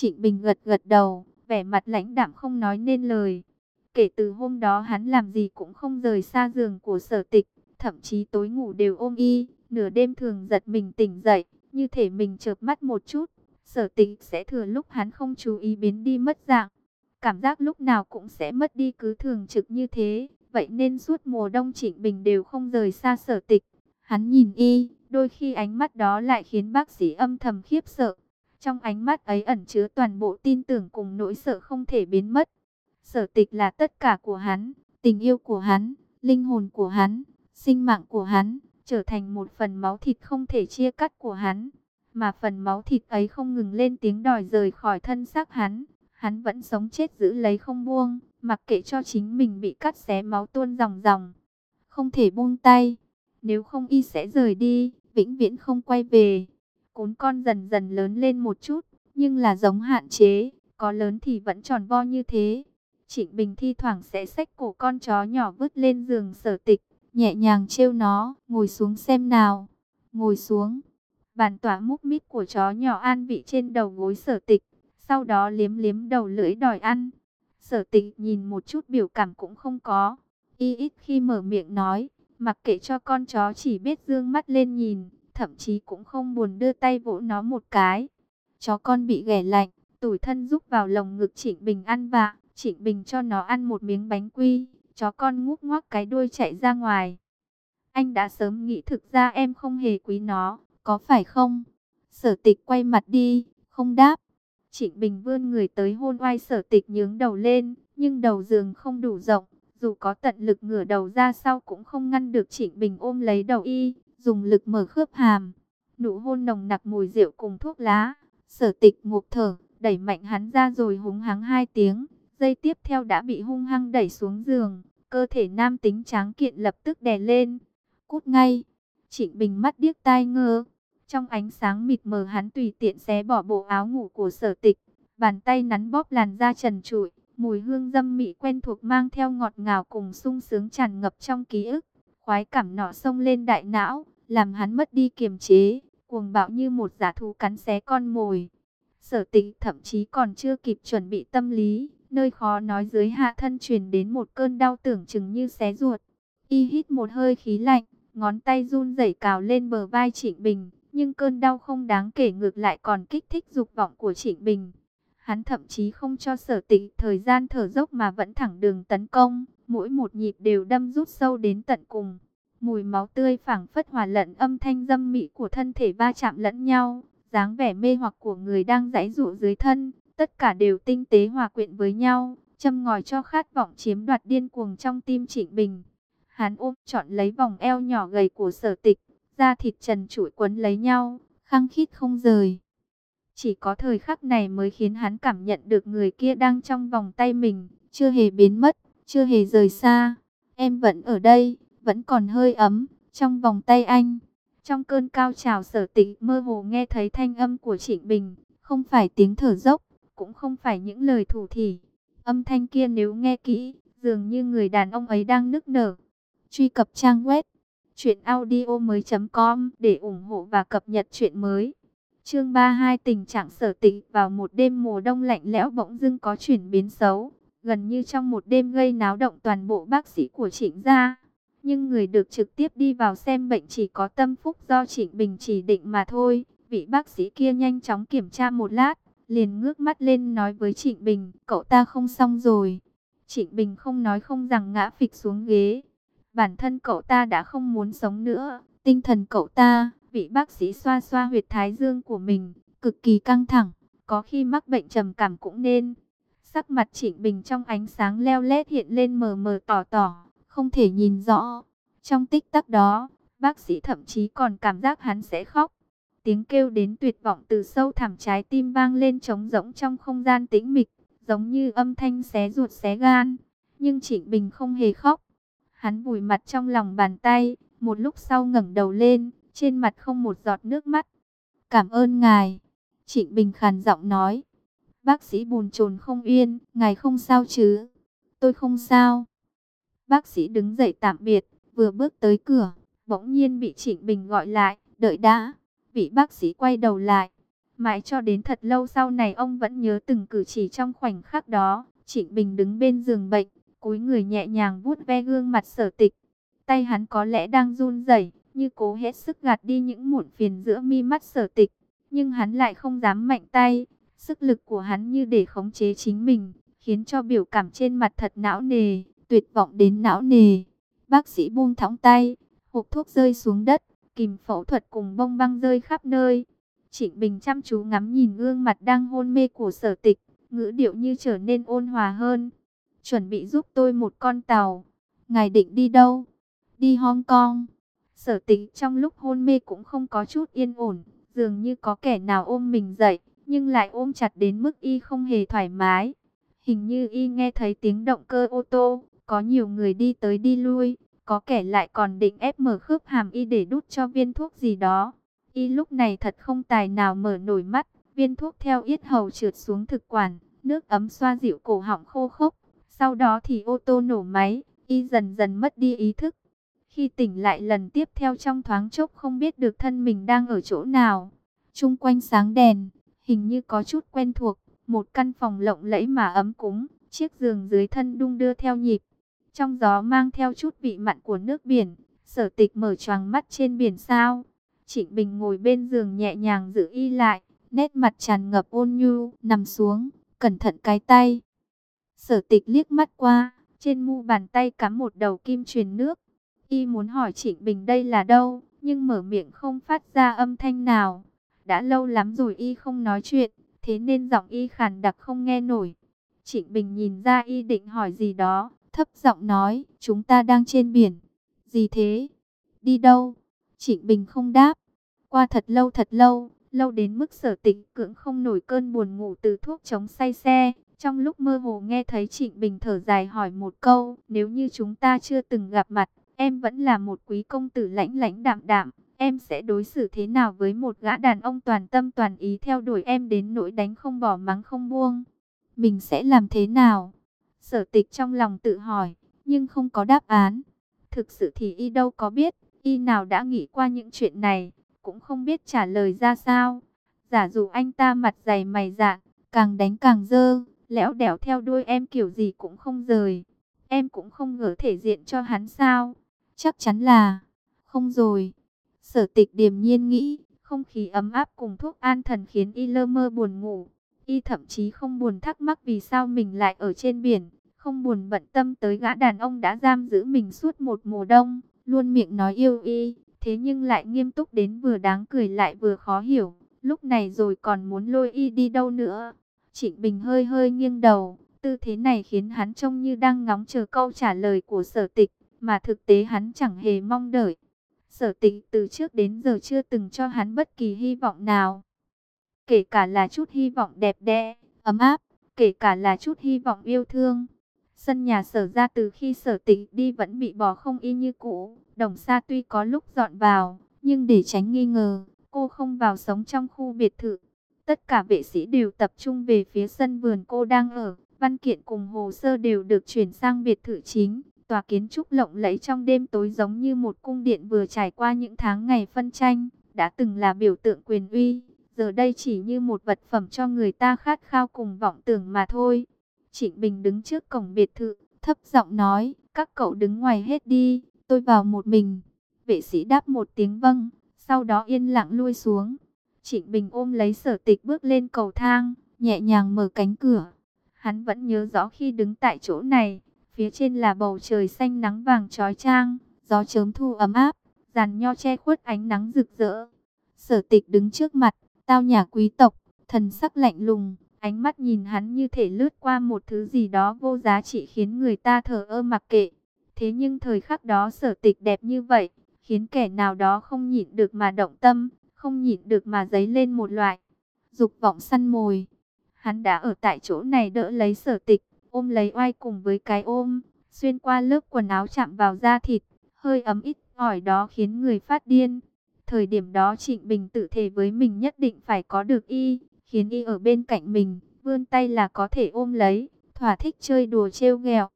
Trịnh Bình gật gật đầu, vẻ mặt lãnh đạm không nói nên lời. Kể từ hôm đó hắn làm gì cũng không rời xa giường của sở tịch, thậm chí tối ngủ đều ôm y, nửa đêm thường giật mình tỉnh dậy, như thể mình chợp mắt một chút. Sở tịch sẽ thừa lúc hắn không chú ý biến đi mất dạng. Cảm giác lúc nào cũng sẽ mất đi cứ thường trực như thế. Vậy nên suốt mùa đông Trịnh Bình đều không rời xa sở tịch. Hắn nhìn y, đôi khi ánh mắt đó lại khiến bác sĩ âm thầm khiếp sợ. Trong ánh mắt ấy ẩn chứa toàn bộ tin tưởng cùng nỗi sợ không thể biến mất. Sở tịch là tất cả của hắn, tình yêu của hắn, linh hồn của hắn, sinh mạng của hắn, trở thành một phần máu thịt không thể chia cắt của hắn. Mà phần máu thịt ấy không ngừng lên tiếng đòi rời khỏi thân xác hắn. Hắn vẫn sống chết giữ lấy không buông, mặc kệ cho chính mình bị cắt xé máu tuôn ròng ròng. Không thể buông tay, nếu không y sẽ rời đi, vĩnh viễn không quay về. Cún con dần dần lớn lên một chút, nhưng là giống hạn chế, có lớn thì vẫn tròn vo như thế. Trịnh Bình thi thoảng sẽ xách cổ con chó nhỏ vứt lên giường sở tịch, nhẹ nhàng trêu nó, ngồi xuống xem nào. Ngồi xuống, bàn tỏa múc mít của chó nhỏ an vị trên đầu gối sở tịch, sau đó liếm liếm đầu lưỡi đòi ăn. Sở tịch nhìn một chút biểu cảm cũng không có, y ít khi mở miệng nói, mặc kệ cho con chó chỉ biết dương mắt lên nhìn, thậm chí cũng không buồn đưa tay vỗ nó một cái. Chó con bị ghẻ lạnh, tủi thân rúc vào lồng ngực Trịnh Bình ăn vạ, Trịnh Bình cho nó ăn một miếng bánh quy, chó con ngúc ngoác cái đuôi chạy ra ngoài. Anh đã sớm nghĩ thực ra em không hề quý nó, có phải không? Sở tịch quay mặt đi, không đáp. Trịnh Bình vươn người tới hôn oai sở tịch nhướng đầu lên, nhưng đầu giường không đủ rộng. Dù có tận lực ngửa đầu ra sau cũng không ngăn được Trịnh Bình ôm lấy đầu y, dùng lực mở khớp hàm. Nụ hôn nồng nặc mùi rượu cùng thuốc lá. Sở tịch ngộp thở, đẩy mạnh hắn ra rồi húng hắng hai tiếng. Giây tiếp theo đã bị hung hăng đẩy xuống giường. Cơ thể nam tính tráng kiện lập tức đè lên. Cút ngay. Trịnh Bình mắt điếc tai ngơ. Trong ánh sáng mịt mờ hắn tùy tiện xé bỏ bộ áo ngủ của sở tịch. Bàn tay nắn bóp làn da trần trụi. Mùi hương dâm mị quen thuộc mang theo ngọt ngào cùng sung sướng tràn ngập trong ký ức. Khoái cảm nọ sông lên đại não, làm hắn mất đi kiềm chế, cuồng bạo như một giả thú cắn xé con mồi. Sở tịch thậm chí còn chưa kịp chuẩn bị tâm lý, nơi khó nói dưới hạ thân truyền đến một cơn đau tưởng chừng như xé ruột. Y hít một hơi khí lạnh, ngón tay run rẩy cào lên bờ vai Trịnh Bình, nhưng cơn đau không đáng kể ngược lại còn kích thích dục vọng của Trịnh Bình. Hắn thậm chí không cho sở tịch thời gian thở dốc mà vẫn thẳng đường tấn công, mỗi một nhịp đều đâm rút sâu đến tận cùng. Mùi máu tươi phảng phất hòa lẫn âm thanh dâm mị của thân thể va chạm lẫn nhau, dáng vẻ mê hoặc của người đang giãy dụ dưới thân, tất cả đều tinh tế hòa quyện với nhau, châm ngòi cho khát vọng chiếm đoạt điên cuồng trong tim Trịnh Bình. Hắn ôm chọn lấy vòng eo nhỏ gầy của sở tịch, da thịt trần trụi quấn lấy nhau, khăng khít không rời. Chỉ có thời khắc này mới khiến hắn cảm nhận được người kia đang trong vòng tay mình, chưa hề biến mất, chưa hề rời xa. Em vẫn ở đây, vẫn còn hơi ấm, trong vòng tay anh. Trong cơn cao trào sở tịch mơ hồ nghe thấy thanh âm của Trịnh Bình, không phải tiếng thở dốc, cũng không phải những lời thủ thỉ. Âm thanh kia nếu nghe kỹ, dường như người đàn ông ấy đang nức nở. Truy cập trang web mới.com để ủng hộ và cập nhật truyện mới. Chương 32 tình trạng sở tịch vào một đêm mùa đông lạnh lẽo bỗng dưng có chuyển biến xấu, gần như trong một đêm gây náo động toàn bộ bác sĩ của Trịnh gia. Nhưng người được trực tiếp đi vào xem bệnh chỉ có tâm phúc do Trịnh Bình chỉ định mà thôi. Vị bác sĩ kia nhanh chóng kiểm tra một lát, liền ngước mắt lên nói với Trịnh Bình, cậu ta không xong rồi. Trịnh Bình không nói không rằng ngã phịch xuống ghế. Bản thân cậu ta đã không muốn sống nữa, tinh thần cậu ta, vị bác sĩ xoa xoa huyệt thái dương của mình, cực kỳ căng thẳng, có khi mắc bệnh trầm cảm cũng nên. Sắc mặt Trịnh Bình trong ánh sáng leo lét hiện lên mờ mờ tỏ tỏ, không thể nhìn rõ. Trong tích tắc đó, bác sĩ thậm chí còn cảm giác hắn sẽ khóc. Tiếng kêu đến tuyệt vọng từ sâu thẳm trái tim vang lên trống rỗng trong không gian tĩnh mịch, giống như âm thanh xé ruột xé gan. Nhưng Trịnh Bình không hề khóc. Hắn vùi mặt trong lòng bàn tay, một lúc sau ngẩng đầu lên, trên mặt không một giọt nước mắt. Cảm ơn ngài. Trịnh Bình khàn giọng nói. Bác sĩ buồn chồn không yên, ngài không sao chứ? Tôi không sao. Bác sĩ đứng dậy tạm biệt, vừa bước tới cửa, bỗng nhiên bị Trịnh Bình gọi lại, đợi đã. Vị bác sĩ quay đầu lại, Mãi cho đến thật lâu sau này ông vẫn nhớ từng cử chỉ trong khoảnh khắc đó. Trịnh Bình đứng bên giường bệnh, cúi người nhẹ nhàng vuốt ve gương mặt sở tịch. Tay hắn có lẽ đang run rẩy, như cố hết sức gạt đi những muộn phiền giữa mi mắt sở tịch. Nhưng hắn lại không dám mạnh tay, sức lực của hắn như để khống chế chính mình, khiến cho biểu cảm trên mặt thật não nề, tuyệt vọng đến não nề. Bác sĩ buông thõng tay, hộp thuốc rơi xuống đất, kìm phẫu thuật cùng bông băng rơi khắp nơi. Trịnh Bình chăm chú ngắm nhìn gương mặt đang hôn mê của sở tịch, ngữ điệu như trở nên ôn hòa hơn. Chuẩn bị giúp tôi một con tàu. Ngài định đi đâu? Đi Hong Kong. Sở tịch trong lúc hôn mê cũng không có chút yên ổn, dường như có kẻ nào ôm mình dậy, nhưng lại ôm chặt đến mức y không hề thoải mái. Hình như y nghe thấy tiếng động cơ ô tô, có nhiều người đi tới đi lui, có kẻ lại còn định ép mở khớp hàm y để đút cho viên thuốc gì đó. Y lúc này thật không tài nào mở nổi mắt, viên thuốc theo yết hầu trượt xuống thực quản, nước ấm xoa dịu cổ họng khô khốc. Sau đó thì ô tô nổ máy, y dần dần mất đi ý thức. Khi tỉnh lại lần tiếp theo trong thoáng chốc không biết được thân mình đang ở chỗ nào. Trung quanh sáng đèn, hình như có chút quen thuộc, một căn phòng lộng lẫy mà ấm cúng, chiếc giường dưới thân đung đưa theo nhịp. Trong gió mang theo chút vị mặn của nước biển, sở tịch mở choàng mắt trên biển sao. Trịnh Bình ngồi bên giường nhẹ nhàng giữ y lại, nét mặt tràn ngập ôn nhu, nằm xuống, cẩn thận cái tay. Sở tịch liếc mắt qua, trên mu bàn tay cắm một đầu kim truyền nước. Y muốn hỏi Trịnh Bình đây là đâu, nhưng mở miệng không phát ra âm thanh nào. Đã lâu lắm rồi Y không nói chuyện, thế nên giọng Y khàn đặc không nghe nổi. Trịnh Bình nhìn ra Y định hỏi gì đó, thấp giọng nói, chúng ta đang trên biển. Gì thế? Đi đâu? Trịnh Bình không đáp. Qua thật lâu thật lâu, lâu đến mức sở tịnh cưỡng không nổi cơn buồn ngủ từ thuốc chống say xe. Trong lúc mơ hồ nghe thấy Trịnh Bình thở dài hỏi một câu, nếu như chúng ta chưa từng gặp mặt, em vẫn là một quý công tử lãnh lãnh đạm đạm, em sẽ đối xử thế nào với một gã đàn ông toàn tâm toàn ý theo đuổi em đến nỗi đánh không bỏ mắng không buông? Mình sẽ làm thế nào? Sở tịch trong lòng tự hỏi, nhưng không có đáp án. Thực sự thì y đâu có biết, y nào đã nghĩ qua những chuyện này, cũng không biết trả lời ra sao. Giả dụ anh ta mặt dày mày dạn, càng đánh càng dơ, lẽo đẻo theo đuôi em kiểu gì cũng không rời. Em cũng không ngờ thể diện cho hắn sao. Chắc chắn là, không rồi. Sở tịch điềm nhiên nghĩ, không khí ấm áp cùng thuốc an thần khiến y lơ mơ buồn ngủ. Y thậm chí không buồn thắc mắc vì sao mình lại ở trên biển, không buồn bận tâm tới gã đàn ông đã giam giữ mình suốt một mùa đông, luôn miệng nói yêu y, thế nhưng lại nghiêm túc đến vừa đáng cười lại vừa khó hiểu, lúc này rồi còn muốn lôi y đi đâu nữa. Trịnh Bình hơi hơi nghiêng đầu, tư thế này khiến hắn trông như đang ngóng chờ câu trả lời của sở tịch, mà thực tế hắn chẳng hề mong đợi. Sở tịch từ trước đến giờ chưa từng cho hắn bất kỳ hy vọng nào. Kể cả là chút hy vọng đẹp đẽ, ấm áp, kể cả là chút hy vọng yêu thương. Sân nhà sở ra từ khi sở tịch đi vẫn bị bỏ không y như cũ. Đồng xa tuy có lúc dọn vào, nhưng để tránh nghi ngờ, cô không vào sống trong khu biệt thự. Tất cả vệ sĩ đều tập trung về phía sân vườn cô đang ở. Văn kiện cùng hồ sơ đều được chuyển sang biệt thự chính. Tòa kiến trúc lộng lẫy trong đêm tối giống như một cung điện vừa trải qua những tháng ngày phân tranh. Đã từng là biểu tượng quyền uy, giờ đây chỉ như một vật phẩm cho người ta khát khao cùng vọng tưởng mà thôi. Trịnh Bình đứng trước cổng biệt thự, thấp giọng nói, các cậu đứng ngoài hết đi, tôi vào một mình. Vệ sĩ đáp một tiếng vâng, sau đó yên lặng lui xuống. Trịnh Bình ôm lấy sở tịch bước lên cầu thang, nhẹ nhàng mở cánh cửa. Hắn vẫn nhớ rõ khi đứng tại chỗ này, phía trên là bầu trời xanh nắng vàng trói trang, gió chớm thu ấm áp, giàn nho che khuất ánh nắng rực rỡ. Sở tịch đứng trước mặt, tao nhà quý tộc, thần sắc lạnh lùng, ánh mắt nhìn hắn như thể lướt qua một thứ gì đó vô giá trị khiến người ta thờ ơ mặc kệ. Thế nhưng thời khắc đó sở tịch đẹp như vậy, khiến kẻ nào đó không nhịn được mà động tâm, không nhịn được mà dấy lên một loại dục vọng săn mồi. Hắn đã ở tại chỗ này đỡ lấy sở tịch, ôm lấy oai cùng với cái ôm, xuyên qua lớp quần áo chạm vào da thịt, hơi ấm ít ỏi đó khiến người phát điên. Thời điểm đó Trịnh Bình tự thề với mình nhất định phải có được y, khiến y ở bên cạnh mình, vươn tay là có thể ôm lấy, thỏa thích chơi đùa trêu ghẹo.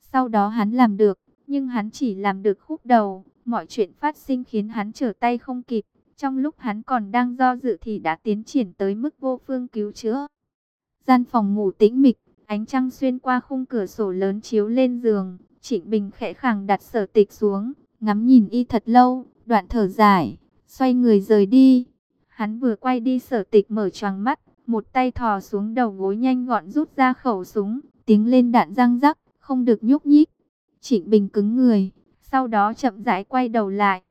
Sau đó hắn làm được, nhưng hắn chỉ làm được khúc đầu, mọi chuyện phát sinh khiến hắn trở tay không kịp, Trong lúc hắn còn đang do dự thì đã tiến triển tới mức vô phương cứu chữa. Gian phòng ngủ tĩnh mịch, ánh trăng xuyên qua khung cửa sổ lớn chiếu lên giường. Trịnh Bình khẽ khàng đặt sở tịch xuống, ngắm nhìn y thật lâu, đoạn thở dài, xoay người rời đi. Hắn vừa quay đi sở tịch mở choàng mắt, một tay thò xuống đầu gối nhanh gọn rút ra khẩu súng, tiếng lên đạn răng rắc, không được nhúc nhích. Trịnh Bình cứng người, sau đó chậm rãi quay đầu lại.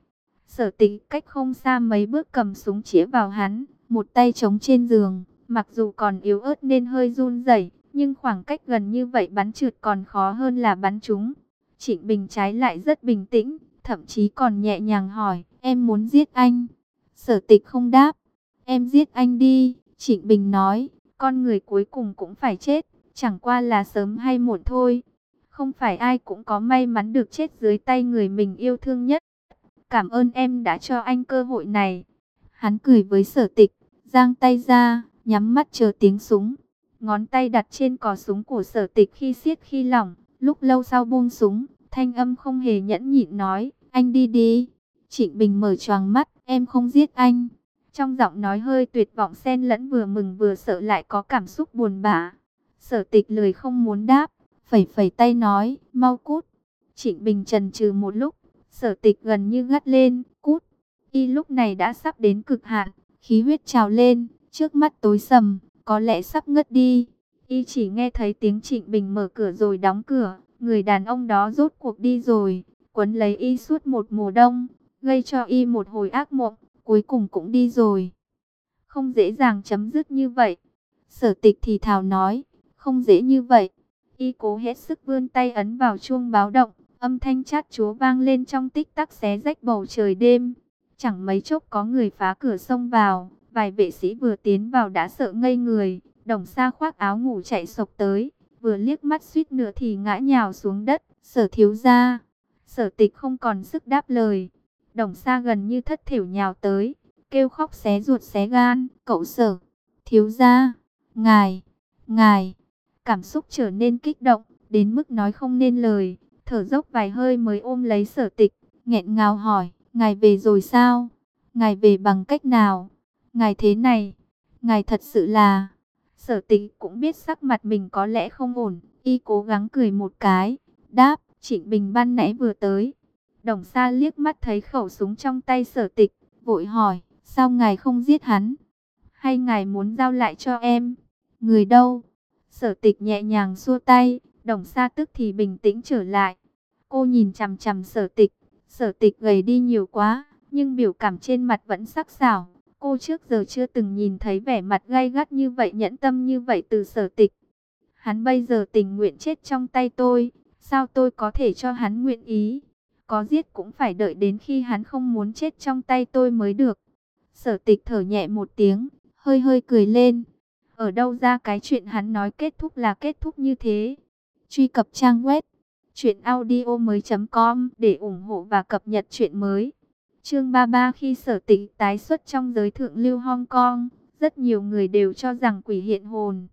Sở tịch cách không xa mấy bước cầm súng chĩa vào hắn, một tay chống trên giường, mặc dù còn yếu ớt nên hơi run rẩy, nhưng khoảng cách gần như vậy bắn trượt còn khó hơn là bắn trúng. Trịnh Bình trái lại rất bình tĩnh, thậm chí còn nhẹ nhàng hỏi, em muốn giết anh. Sở tịch không đáp, em giết anh đi, Trịnh Bình nói, con người cuối cùng cũng phải chết, chẳng qua là sớm hay muộn thôi. Không phải ai cũng có may mắn được chết dưới tay người mình yêu thương nhất. Cảm ơn em đã cho anh cơ hội này. Hắn cười với sở tịch, giang tay ra, nhắm mắt chờ tiếng súng. Ngón tay đặt trên cò súng của sở tịch khi siết khi lỏng, lúc lâu sau buông súng, thanh âm không hề nhẫn nhịn nói, anh đi đi. Trịnh Bình mở choàng mắt, em không giết anh. Trong giọng nói hơi tuyệt vọng xen lẫn vừa mừng vừa sợ lại có cảm xúc buồn bã. Sở tịch lời không muốn đáp, phẩy phẩy tay nói, mau cút. Trịnh Bình trần trừ một lúc, sở tịch gần như gắt lên, cút. Y lúc này đã sắp đến cực hạn, khí huyết trào lên, trước mắt tối sầm, có lẽ sắp ngất đi. Y chỉ nghe thấy tiếng Trịnh Bình mở cửa rồi đóng cửa, người đàn ông đó rốt cuộc đi rồi, quấn lấy Y suốt một mùa đông, gây cho Y một hồi ác mộng, cuối cùng cũng đi rồi. Không dễ dàng chấm dứt như vậy. Sở tịch thì thào nói, không dễ như vậy. Y cố hết sức vươn tay ấn vào chuông báo động, âm thanh chát chúa vang lên trong tích tắc xé rách bầu trời đêm. Chẳng mấy chốc có người phá cửa xông vào, vài vệ sĩ vừa tiến vào đã sợ ngây người, đồng xa khoác áo ngủ chạy sộc tới, vừa liếc mắt suýt nữa thì ngã nhào xuống đất, sở thiếu ra. Sở tịch không còn sức đáp lời, đồng xa gần như thất thiểu nhào tới, kêu khóc xé ruột xé gan, cậu sở, thiếu ra, ngài, ngài, cảm xúc trở nên kích động, đến mức nói không nên lời, thở dốc vài hơi mới ôm lấy sở tịch, nghẹn ngào hỏi, ngài về rồi sao? Ngài về bằng cách nào? Ngài thế này, ngài thật sự là... Sở tịch cũng biết sắc mặt mình có lẽ không ổn, y cố gắng cười một cái, đáp, Trịnh Bình ban nãy vừa tới. Đồng sa liếc mắt thấy khẩu súng trong tay sở tịch, vội hỏi, sao ngài không giết hắn? Hay ngài muốn giao lại cho em? Người đâu? Sở tịch nhẹ nhàng xua tay, đồng sa tức thì bình tĩnh trở lại. Cô nhìn chằm chằm sở tịch, sở tịch gầy đi nhiều quá, nhưng biểu cảm trên mặt vẫn sắc sảo. Cô trước giờ chưa từng nhìn thấy vẻ mặt gay gắt như vậy, nhẫn tâm như vậy từ sở tịch. Hắn bây giờ tình nguyện chết trong tay tôi, sao tôi có thể cho hắn nguyện ý? Có giết cũng phải đợi đến khi hắn không muốn chết trong tay tôi mới được. Sở tịch thở nhẹ một tiếng, hơi hơi cười lên. Ở đâu ra cái chuyện hắn nói kết thúc là kết thúc như thế? Truy cập trang web truyệnaudiomoi.com để ủng hộ và cập nhật truyện mới. Chương 33 khi sở tịch tái xuất trong giới thượng lưu Hong Kong, rất nhiều người đều cho rằng quỷ hiện hồn.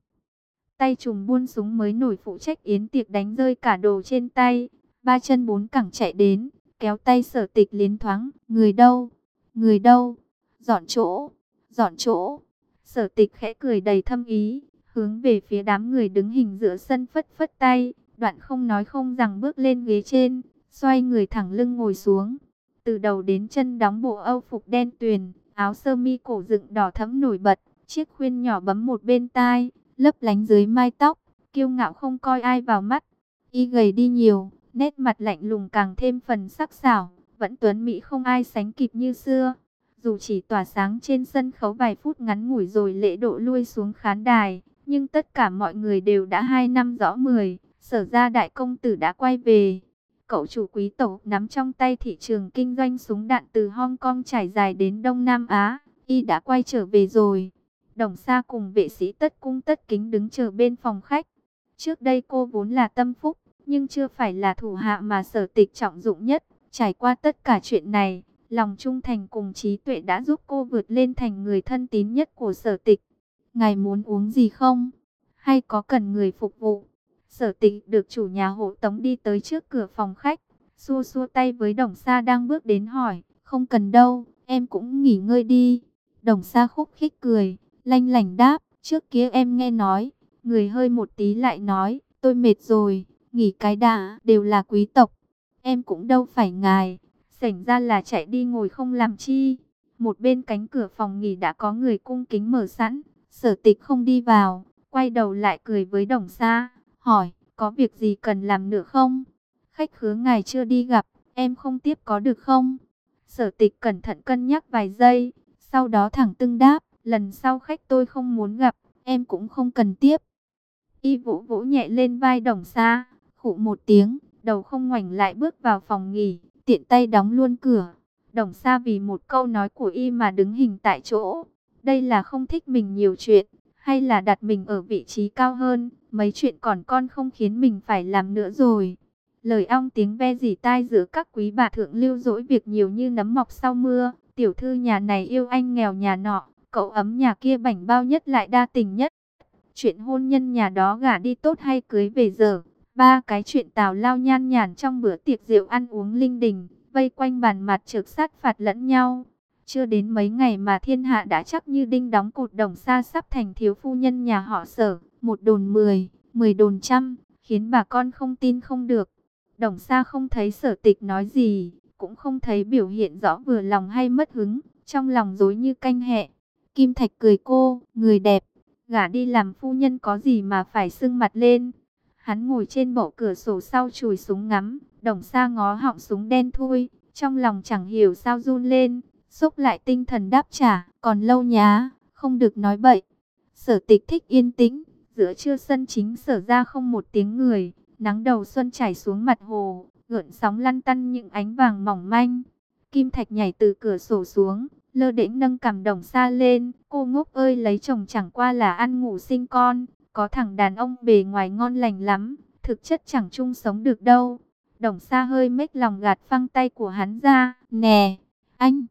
Tay trùng buôn súng mới nổi phụ trách yến tiệc đánh rơi cả đồ trên tay, ba chân bốn cẳng chạy đến, kéo tay sở tịch liến thoáng, người đâu, người đâu, dọn chỗ, dọn chỗ. Sở tịch khẽ cười đầy thâm ý, hướng về phía đám người đứng hình giữa sân phất phất tay, đoạn không nói không rằng bước lên ghế trên, xoay người thẳng lưng ngồi xuống. Từ đầu đến chân đóng bộ âu phục đen tuyền, áo sơ mi cổ dựng đỏ thẫm nổi bật, chiếc khuyên nhỏ bấm một bên tai, lấp lánh dưới mai tóc, kiêu ngạo không coi ai vào mắt. Y gầy đi nhiều, nét mặt lạnh lùng càng thêm phần sắc sảo, vẫn tuấn mỹ không ai sánh kịp như xưa. Dù chỉ tỏa sáng trên sân khấu vài phút ngắn ngủi rồi lễ độ lui xuống khán đài, nhưng tất cả mọi người đều đã hai năm rõ mười, sở ra đại công tử đã quay về. Cậu chủ quý tộc nắm trong tay thị trường kinh doanh súng đạn từ Hong Kong trải dài đến Đông Nam Á, y đã quay trở về rồi. Đồng Sa cùng vệ sĩ tất cung tất kính đứng chờ bên phòng khách. Trước đây cô vốn là tâm phúc, nhưng chưa phải là thủ hạ mà sở tịch trọng dụng nhất. Trải qua tất cả chuyện này, lòng trung thành cùng trí tuệ đã giúp cô vượt lên thành người thân tín nhất của sở tịch. Ngài muốn uống gì không? Hay có cần người phục vụ? Sở tịch được chủ nhà hộ tống đi tới trước cửa phòng khách, xua xua tay với đồng sa đang bước đến hỏi, không cần đâu, em cũng nghỉ ngơi đi. Đồng Sa khúc khích cười, lanh lảnh đáp, trước kia em nghe nói, người hơi một tí lại nói, tôi mệt rồi, nghỉ cái đã, đều là quý tộc. Em cũng đâu phải ngài, sảnh ra là chạy đi ngồi không làm chi. Một bên cánh cửa phòng nghỉ đã có người cung kính mở sẵn, sở tịch không đi vào, quay đầu lại cười với đồng xa hỏi, có việc gì cần làm nữa không? Khách khứa ngài chưa đi gặp, em không tiếp có được không? Sở tịch cẩn thận cân nhắc vài giây, sau đó thẳng tưng đáp, lần sau khách tôi không muốn gặp, em cũng không cần tiếp. Y vũ vũ nhẹ lên vai đồng xa, khụ một tiếng, đầu không ngoảnh lại bước vào phòng nghỉ, tiện tay đóng luôn cửa. Đồng sa vì một câu nói của y mà đứng hình tại chỗ. Đây là không thích mình nhiều chuyện, hay là đặt mình ở vị trí cao hơn, mấy chuyện còn con không khiến mình phải làm nữa rồi. Lời ong tiếng ve dỉ tai giữa các quý bà thượng lưu dỗi việc nhiều như nấm mọc sau mưa. Tiểu thư nhà này yêu anh nghèo nhà nọ, cậu ấm nhà kia bảnh bao nhất lại đa tình nhất. Chuyện hôn nhân nhà đó gả đi tốt hay cưới về giờ. Ba cái chuyện tào lao nhan nhản trong bữa tiệc rượu ăn uống linh đình, vây quanh bàn mặt trực sát phạt lẫn nhau. Chưa đến mấy ngày mà thiên hạ đã chắc như đinh đóng cột đồng xa sắp thành thiếu phu nhân nhà họ sở. Một đồn mười, mười đồn trăm, khiến bà con không tin không được. Đồng xa không thấy sở tịch nói gì, cũng không thấy biểu hiện rõ vừa lòng hay mất hứng, trong lòng dối như canh hẹ. Kim Thạch cười cô, người đẹp, gả đi làm phu nhân có gì mà phải sưng mặt lên. Hắn ngồi trên bộ cửa sổ sau chùi súng ngắm, đồng xa ngó họng súng đen thui, trong lòng chẳng hiểu sao run lên, xúc lại tinh thần đáp trả, còn lâu nhá, không được nói bậy. Sở tịch thích yên tĩnh, giữa trưa sân chính sở ra không một tiếng người, nắng đầu xuân chảy xuống mặt hồ, gợn sóng lăn tăn những ánh vàng mỏng manh. Kim Thạch nhảy từ cửa sổ xuống, lơ đễnh nâng cầm đồng xa lên. Cô ngốc ơi lấy chồng chẳng qua là ăn ngủ sinh con, có thằng đàn ông bề ngoài ngon lành lắm, thực chất chẳng chung sống được đâu. Đồng xa hơi mếch lòng gạt phăng tay của hắn ra, nè, anh.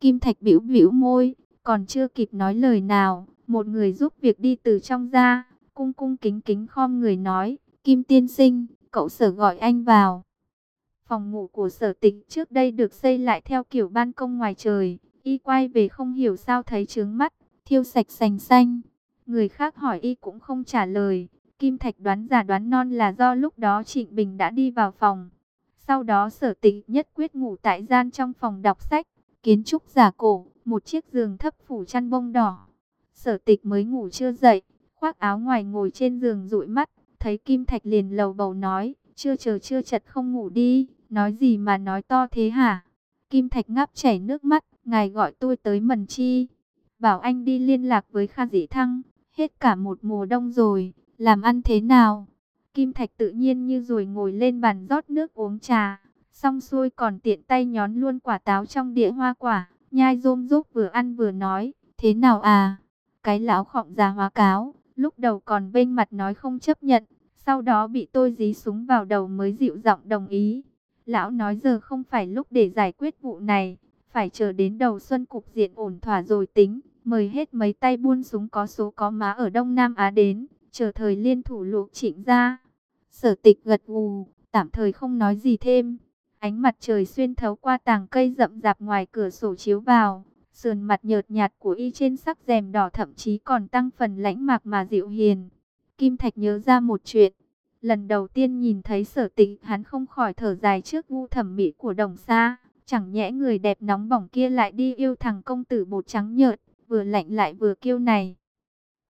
Kim Thạch biểu biểu môi, còn chưa kịp nói lời nào, một người giúp việc đi từ trong ra, cung cung kính kính khom người nói, Kim tiên sinh, cậu sở gọi anh vào. Phòng ngủ của sở tịch trước đây được xây lại theo kiểu ban công ngoài trời. Y quay về không hiểu sao thấy trướng mắt, thiêu sạch sành xanh. Người khác hỏi Y cũng không trả lời. Kim Thạch đoán giả đoán non là do lúc đó Trịnh Bình đã đi vào phòng. Sau đó sở tịch nhất quyết ngủ tại gian trong phòng đọc sách. Kiến trúc giả cổ, một chiếc giường thấp phủ chăn bông đỏ. Sở tịch mới ngủ chưa dậy, khoác áo ngoài ngồi trên giường dụi mắt. Thấy Kim Thạch liền lầu bầu nói, chưa chờ chưa chật không ngủ đi, nói gì mà nói to thế hả? Kim Thạch ngáp chảy nước mắt, ngài gọi tôi tới mần chi. Bảo anh đi liên lạc với Kha Dĩ Thăng, hết cả một mùa đông rồi, làm ăn thế nào? Kim Thạch tự nhiên như rồi ngồi lên bàn rót nước uống trà, xong xuôi còn tiện tay nhón luôn quả táo trong đĩa hoa quả, nhai rôm rốp vừa ăn vừa nói, thế nào à? Cái lão khọng già hóa cáo, lúc đầu còn vênh mặt nói không chấp nhận, sau đó bị tôi dí súng vào đầu mới dịu giọng đồng ý. Lão nói giờ không phải lúc để giải quyết vụ này, phải chờ đến đầu xuân cục diện ổn thỏa rồi tính, mời hết mấy tay buôn súng có số có má ở Đông Nam Á đến, chờ thời liên thủ lộ trịnh ra. Sở tịch gật gù, tạm thời không nói gì thêm. Ánh mặt trời xuyên thấu qua tàng cây rậm rạp ngoài cửa sổ chiếu vào, sườn mặt nhợt nhạt của y trên sắc rèm đỏ thậm chí còn tăng phần lãnh mạc mà dịu hiền. Kim Thạch nhớ ra một chuyện. Lần đầu tiên nhìn thấy sở tịch hắn không khỏi thở dài trước ngu thẩm mỹ của đồng xa. Chẳng nhẽ người đẹp nóng bỏng kia lại đi yêu thằng công tử bột trắng nhợt, vừa lạnh lại vừa kiêu này.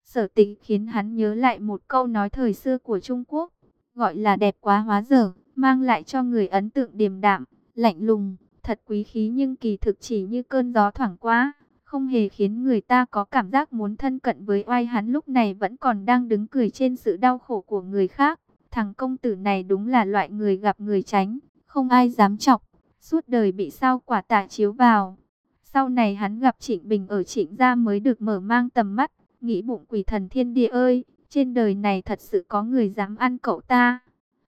Sở tịch khiến hắn nhớ lại một câu nói thời xưa của Trung Quốc, gọi là đẹp quá hóa dở, mang lại cho người ấn tượng điềm đạm, lạnh lùng, thật quý khí nhưng kỳ thực chỉ như cơn gió thoảng qua không hề khiến người ta có cảm giác muốn thân cận với oai hắn lúc này vẫn còn đang đứng cười trên sự đau khổ của người khác. Thằng công tử này đúng là loại người gặp người tránh, không ai dám chọc, suốt đời bị sao quả tạ chiếu vào. Sau này hắn gặp Trịnh Bình ở Trịnh Gia mới được mở mang tầm mắt, nghĩ bụng quỷ thần thiên địa ơi, trên đời này thật sự có người dám ăn cậu ta.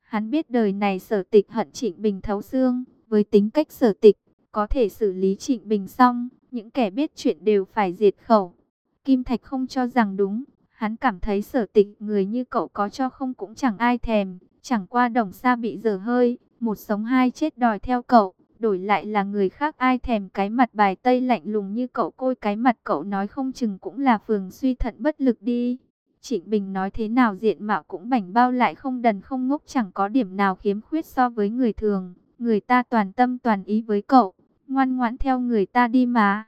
Hắn biết đời này sở tịch hận Trịnh Bình thấu xương, với tính cách sở tịch, có thể xử lý Trịnh Bình xong, những kẻ biết chuyện đều phải diệt khẩu. Kim Thạch không cho rằng đúng, hắn cảm thấy sở tịch người như cậu có cho không cũng chẳng ai thèm, chẳng qua đồng xa bị dở hơi, một sống hai chết đòi theo cậu, Đổi lại là người khác ai thèm cái mặt bài tây lạnh lùng như cậu côi cái mặt cậu nói không chừng cũng là phường suy thận bất lực đi. Trịnh Bình nói thế nào diện mạo cũng bảnh bao lại không đần không ngốc chẳng có điểm nào khiếm khuyết so với người thường. Người ta toàn tâm toàn ý với cậu, ngoan ngoãn theo người ta đi mà.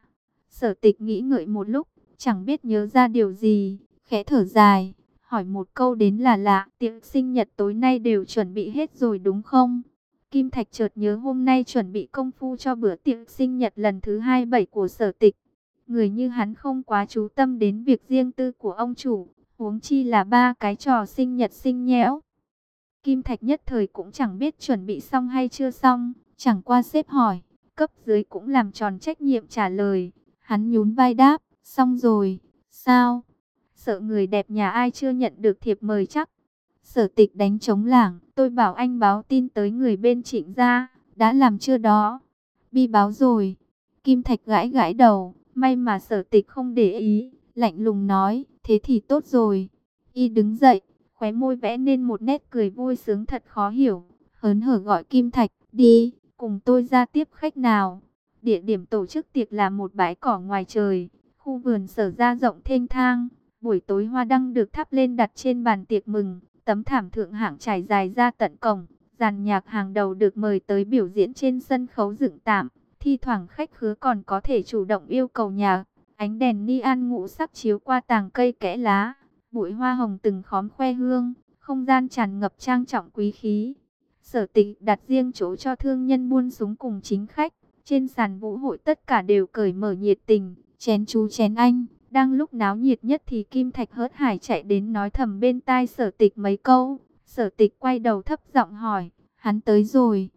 Sở tịch nghĩ ngợi một lúc, chẳng biết nhớ ra điều gì, khẽ thở dài, hỏi một câu đến là lạ, tiệc sinh nhật tối nay đều chuẩn bị hết rồi đúng không? Kim Thạch chợt nhớ hôm nay chuẩn bị công phu cho bữa tiệc sinh nhật lần thứ 27 của sở tịch. Người như hắn không quá chú tâm đến việc riêng tư của ông chủ, huống chi là ba cái trò sinh nhật sinh nhẽo. Kim Thạch nhất thời cũng chẳng biết chuẩn bị xong hay chưa xong, chẳng qua xếp hỏi, cấp dưới cũng làm tròn trách nhiệm trả lời. Hắn nhún vai đáp, xong rồi, sao? Sợ người đẹp nhà ai chưa nhận được thiệp mời chắc. Sở tịch đánh chống lảng, tôi bảo anh báo tin tới người bên trịnh gia, đã làm chưa đó? Bi báo rồi. Kim Thạch gãi gãi đầu, may mà sở tịch không để ý, lạnh lùng nói, thế thì tốt rồi. Y đứng dậy, khóe môi vẽ nên một nét cười vui sướng thật khó hiểu, hớn hở gọi Kim Thạch, đi, cùng tôi ra tiếp khách nào. Địa điểm tổ chức tiệc là một bãi cỏ ngoài trời, khu vườn sở ra rộng thênh thang. Buổi tối hoa đăng được thắp lên đặt trên bàn tiệc mừng, tấm thảm thượng hạng trải dài ra tận cổng. Dàn nhạc hàng đầu được mời tới biểu diễn trên sân khấu dựng tạm. Thi thoảng khách khứa còn có thể chủ động yêu cầu nhạc. Ánh đèn ni an ngũ sắc chiếu qua tàng cây kẽ lá. Bụi hoa hồng từng khóm khoe hương. Không gian tràn ngập trang trọng quý khí. Sở tịch đặt riêng chỗ cho thương nhân buôn súng cùng chính khách. Trên sàn vũ hội tất cả đều cởi mở nhiệt tình, chén chú chén anh. Đang lúc náo nhiệt nhất thì Kim Thạch hớt hải chạy đến nói thầm bên tai sở tịch mấy câu. Sở tịch quay đầu thấp giọng hỏi, hắn tới rồi.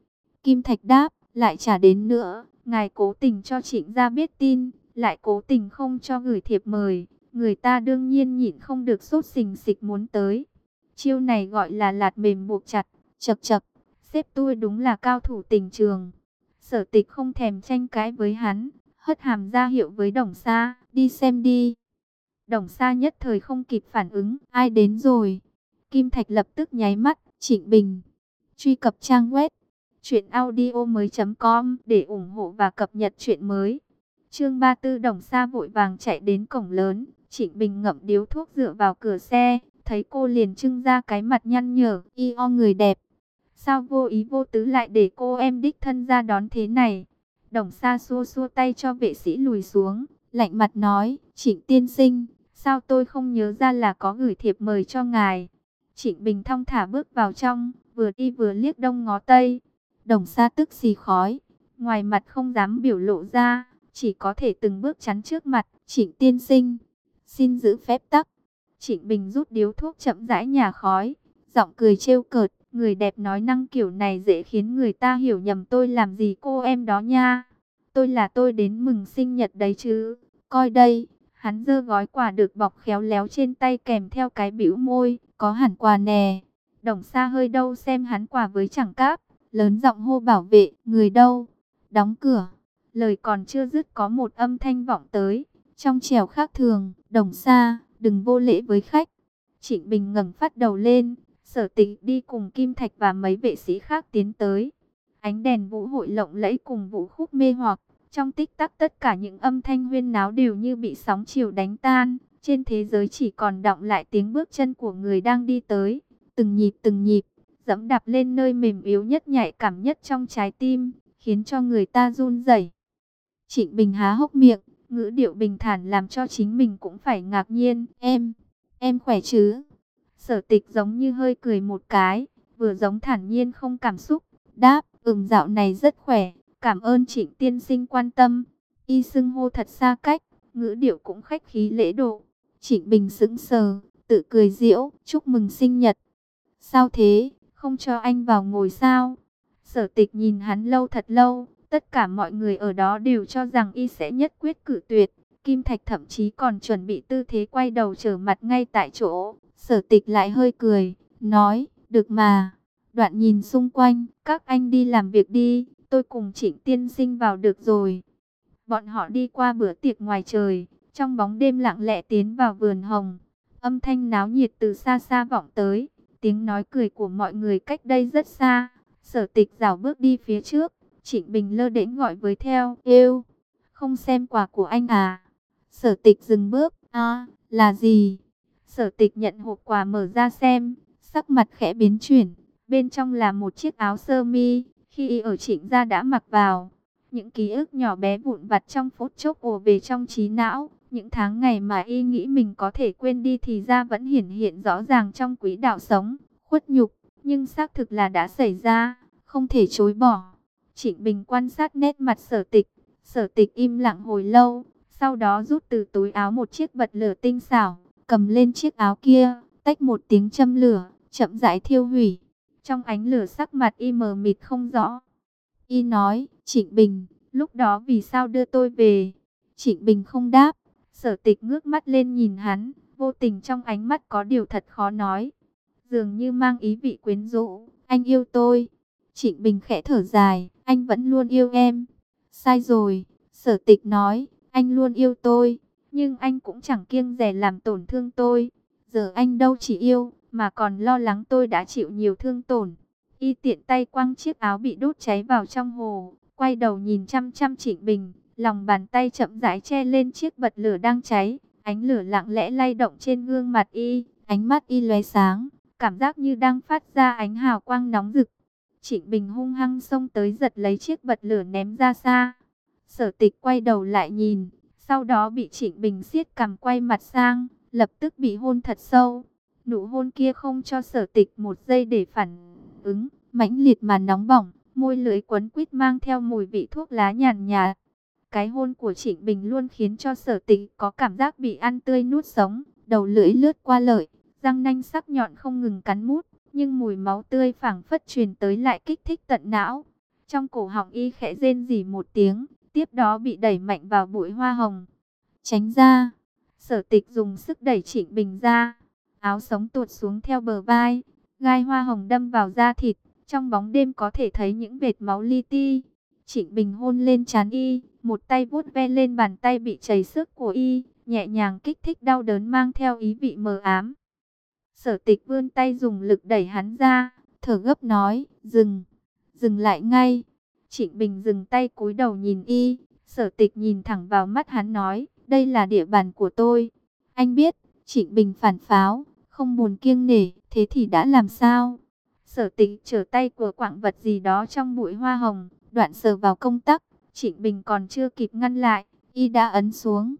Kim Thạch đáp, lại trả đến nữa. Ngài cố tình cho trịnh ra biết tin, lại cố tình không cho gửi thiệp mời. Người ta đương nhiên nhịn không được sốt xình xịch muốn tới. Chiêu này gọi là lạt mềm buộc chặt, chập chập. Xếp tôi đúng là cao thủ tình trường. Sở tịch không thèm tranh cãi với hắn, hất hàm ra hiệu với đồng xa, đi xem đi. Đồng xa nhất thời không kịp phản ứng, ai đến rồi. Kim Thạch lập tức nháy mắt, Trịnh Bình. Truy cập trang web truyệnaudiomoi.com để ủng hộ và cập nhật chuyện mới. Chương 34 Đồng Sa vội vàng chạy đến cổng lớn, Trịnh Bình ngậm điếu thuốc dựa vào cửa xe, thấy cô liền trưng ra cái mặt nhăn nhở, y o người đẹp. Sao vô ý vô tứ lại để cô em đích thân ra đón thế này? Đồng Sa xua xua tay cho vệ sĩ lùi xuống, lạnh mặt nói, Trịnh tiên sinh, sao tôi không nhớ ra là có gửi thiệp mời cho ngài? Trịnh Bình thong thả bước vào trong, vừa đi vừa liếc đông ngó tây. Đồng Sa tức xì khói, ngoài mặt không dám biểu lộ ra, chỉ có thể từng bước chắn trước mặt, Trịnh tiên sinh, xin giữ phép tắc. Trịnh Bình rút điếu thuốc chậm rãi nhà khói, giọng cười trêu cợt, Người đẹp nói năng kiểu này dễ khiến người ta hiểu nhầm tôi làm gì cô em đó nha. Tôi là tôi đến mừng sinh nhật đấy chứ. Coi đây, hắn dơ gói quà được bọc khéo léo trên tay kèm theo cái bĩu môi, có hẳn quà nè. Đồng xa hơi đâu xem hắn quà với chẳng cáp, lớn giọng hô bảo vệ, người đâu, đóng cửa. Lời còn chưa dứt có một âm thanh vọng tới, trong trèo khác thường, đồng xa, đừng vô lễ với khách. Trịnh Bình ngẩng phát đầu lên, Sở tịch đi cùng Kim Thạch và mấy vệ sĩ khác tiến tới. Ánh đèn vũ hội lộng lẫy cùng vũ khúc mê hoặc. Trong tích tắc tất cả những âm thanh huyên náo đều như bị sóng chiều đánh tan. Trên thế giới chỉ còn đọng lại tiếng bước chân của người đang đi tới. Từng nhịp từng nhịp, dẫm đạp lên nơi mềm yếu nhất nhạy cảm nhất trong trái tim, khiến cho người ta run rẩy. Trịnh Bình há hốc miệng, ngữ điệu bình thản làm cho chính mình cũng phải ngạc nhiên. Em, em khỏe chứ? Sở tịch giống như hơi cười một cái, vừa giống thản nhiên không cảm xúc. Đáp, ừm dạo này rất khỏe, cảm ơn trịnh tiên sinh quan tâm. Y xưng hô thật xa cách, ngữ điệu cũng khách khí lễ độ. Trịnh Bình sững sờ, tự cười diễu, chúc mừng sinh nhật. Sao thế, không cho anh vào ngồi sao? Sở tịch nhìn hắn lâu thật lâu, tất cả mọi người ở đó đều cho rằng y sẽ nhất quyết cử tuyệt. Kim Thạch thậm chí còn chuẩn bị tư thế quay đầu trở mặt ngay tại chỗ. Sở tịch lại hơi cười, nói, được mà. Đoạn nhìn xung quanh, các anh đi làm việc đi, tôi cùng trịnh tiên sinh vào được rồi. Bọn họ đi qua bữa tiệc ngoài trời, trong bóng đêm lặng lẽ tiến vào vườn hồng. Âm thanh náo nhiệt từ xa xa vọng tới, tiếng nói cười của mọi người cách đây rất xa. Sở tịch rào bước đi phía trước, Trịnh Bình lơ đễnh gọi với theo, yêu, không xem quà của anh à. Sở tịch dừng bước, à, là gì? Sở tịch nhận hộp quà mở ra xem, sắc mặt khẽ biến chuyển. Bên trong là một chiếc áo sơ mi, khi y ở trịnh gia đã mặc vào. Những ký ức nhỏ bé vụn vặt trong phút chốc ùa về trong trí não. Những tháng ngày mà y nghĩ mình có thể quên đi thì ra vẫn hiển hiện rõ ràng trong quỹ đạo sống, khuất nhục. Nhưng xác thực là đã xảy ra, không thể chối bỏ. Trịnh Bình quan sát nét mặt sở tịch. Sở tịch im lặng hồi lâu, sau đó rút từ túi áo một chiếc bật lửa tinh xảo, cầm lên chiếc áo kia, tách một tiếng châm lửa, chậm rãi thiêu hủy. Trong ánh lửa sắc mặt y mờ mịt không rõ. Y nói, Trịnh Bình, lúc đó vì sao đưa tôi về? Trịnh Bình không đáp, sở tịch ngước mắt lên nhìn hắn, vô tình trong ánh mắt có điều thật khó nói. Dường như mang ý vị quyến rũ, anh yêu tôi. Trịnh Bình khẽ thở dài, anh vẫn luôn yêu em. Sai rồi, sở tịch nói, anh luôn yêu tôi, nhưng anh cũng chẳng kiêng dè làm tổn thương tôi. Giờ anh đâu chỉ yêu, mà còn lo lắng tôi đã chịu nhiều thương tổn. Y tiện tay quăng chiếc áo bị đốt cháy vào trong hồ, quay đầu nhìn chăm chăm Trịnh Bình, lòng bàn tay chậm rãi che lên chiếc bật lửa đang cháy, ánh lửa lặng lẽ lay động trên gương mặt y, ánh mắt y lóe sáng, cảm giác như đang phát ra ánh hào quang nóng rực. Trịnh Bình hung hăng xông tới giật lấy chiếc bật lửa ném ra xa. Sở tịch quay đầu lại nhìn, sau đó bị Trịnh Bình siết cầm quay mặt sang, lập tức bị hôn thật sâu. Nụ hôn kia không cho sở tịch một giây để phản ứng, mãnh liệt mà nóng bỏng, môi lưỡi quấn quýt mang theo mùi vị thuốc lá nhàn nhạt. Cái hôn của Trịnh Bình luôn khiến cho sở tịch có cảm giác bị ăn tươi nuốt sống, đầu lưỡi lướt qua lợi, răng nanh sắc nhọn không ngừng cắn mút, nhưng mùi máu tươi phảng phất truyền tới lại kích thích tận não. Trong cổ họng y khẽ rên rỉ một tiếng, tiếp đó bị đẩy mạnh vào bụi hoa hồng. Tránh ra, sở tịch dùng sức đẩy Trịnh Bình ra, áo sống tuột xuống theo bờ vai, gai hoa hồng đâm vào da thịt, trong bóng đêm có thể thấy những vệt máu li ti. Trịnh Bình hôn lên trán y, một tay vuốt ve lên bàn tay bị chảy xước của y, nhẹ nhàng kích thích đau đớn mang theo ý vị mờ ám. Sở tịch vươn tay dùng lực đẩy hắn ra, thở gấp nói, dừng, dừng lại ngay. Trịnh Bình dừng tay cúi đầu nhìn y, sở tịch nhìn thẳng vào mắt hắn nói, đây là địa bàn của tôi. Anh biết, Trịnh Bình phản pháo, không buồn kiêng nể, thế thì đã làm sao? Sở tịch trở tay của quạng vật gì đó trong bụi hoa hồng, đoạn sờ vào công tắc, Trịnh Bình còn chưa kịp ngăn lại, y đã ấn xuống.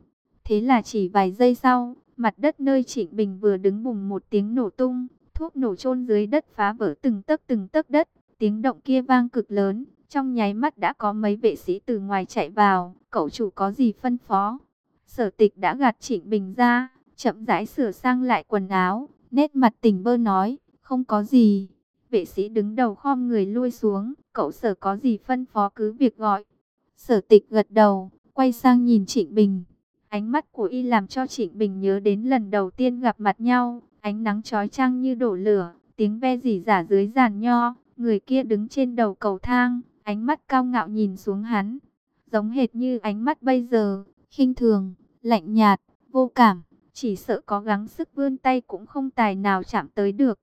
Thế là chỉ vài giây sau, mặt đất nơi Trịnh Bình vừa đứng bùng một tiếng nổ tung, thuốc nổ chôn dưới đất phá vỡ từng tấc từng tấc đất, tiếng động kia vang cực lớn, trong nháy mắt đã có mấy vệ sĩ từ ngoài chạy vào, cậu chủ có gì phân phó? Sở tịch đã gạt Trịnh Bình ra, chậm rãi sửa sang lại quần áo, nét mặt tỉnh bơ nói, không có gì. Vệ sĩ đứng đầu khom người lui xuống, cậu sở có gì phân phó cứ việc gọi. Sở tịch gật đầu, quay sang nhìn Trịnh Bình. Ánh mắt của y làm cho Trịnh Bình nhớ đến lần đầu tiên gặp mặt nhau, ánh nắng chói chang như đổ lửa, tiếng ve rỉ giả dưới giàn nho, người kia đứng trên đầu cầu thang, ánh mắt cao ngạo nhìn xuống hắn, giống hệt như ánh mắt bây giờ, khinh thường, lạnh nhạt, vô cảm, chỉ sợ có gắng sức vươn tay cũng không tài nào chạm tới được.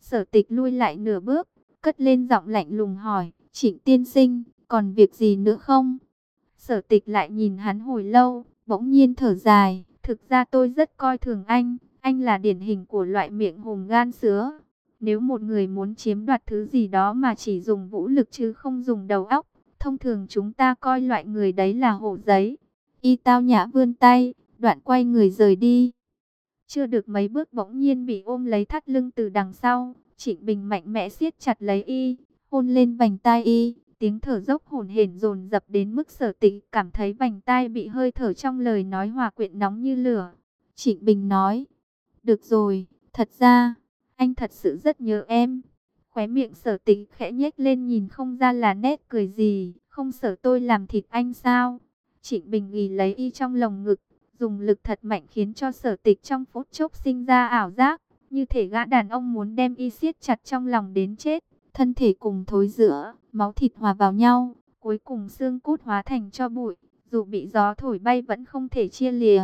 Sở tịch lui lại nửa bước, cất lên giọng lạnh lùng hỏi, trịnh tiên sinh, còn việc gì nữa không? Sở tịch lại nhìn hắn hồi lâu, bỗng nhiên thở dài, thực ra tôi rất coi thường anh, anh là điển hình của loại miệng hùng gan sứa. Nếu một người muốn chiếm đoạt thứ gì đó mà chỉ dùng vũ lực chứ không dùng đầu óc, thông thường chúng ta coi loại người đấy là hổ giấy. Y tao nhã vươn tay, đoạn quay người rời đi. Chưa được mấy bước bỗng nhiên bị ôm lấy thắt lưng từ đằng sau, Trịnh Bình mạnh mẽ siết chặt lấy y, hôn lên vành tai y, tiếng thở dốc hổn hển dồn dập đến mức sở tịch cảm thấy vành tai bị hơi thở trong lời nói hòa quyện nóng như lửa. Trịnh Bình nói, được rồi, thật ra, anh thật sự rất nhớ em. Khóe miệng sở tịch khẽ nhếch lên nhìn không ra là nét cười gì, không sợ tôi làm thịt anh sao? Trịnh Bình ghi lấy y trong lồng ngực, dùng lực thật mạnh khiến cho sở tịch trong phút chốc sinh ra ảo giác, như thể gã đàn ông muốn đem y siết chặt trong lòng đến chết, thân thể cùng thối giữa, máu thịt hòa vào nhau, cuối cùng xương cốt hóa thành cho bụi, dù bị gió thổi bay vẫn không thể chia lìa.